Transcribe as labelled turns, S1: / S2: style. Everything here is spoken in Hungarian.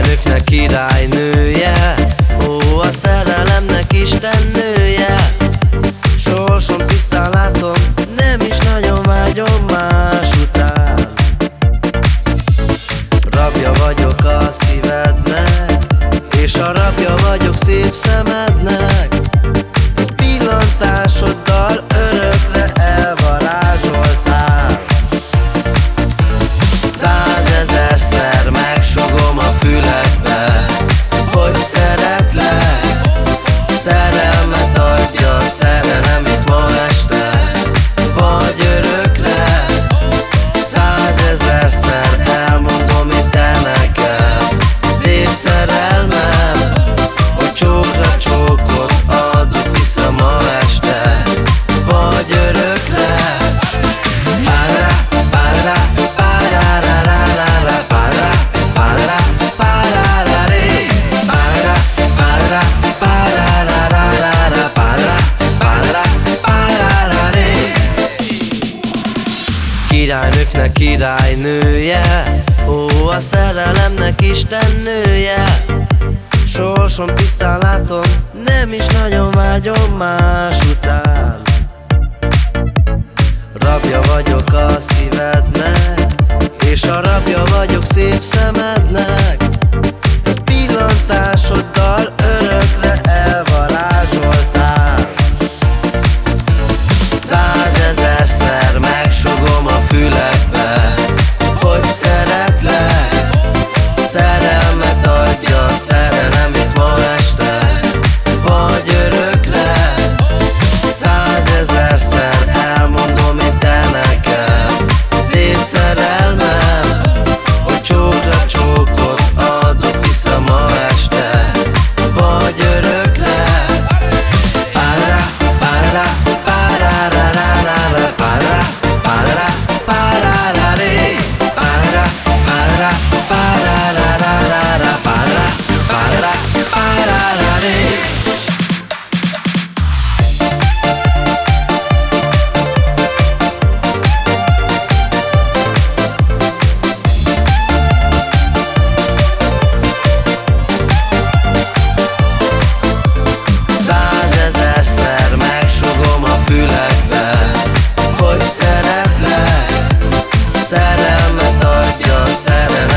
S1: Istenüknek királynője. Ó, a szerelemnek istennő deserça Királynőknek királynője. Ó, a szerelemnek istennője Sorsom tisztán látom, nem is nagyon vágyom más után. Rabja vagyok a szívednek. szerelem Seven.